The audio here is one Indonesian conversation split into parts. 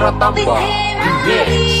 Pratamba Remix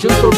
Yo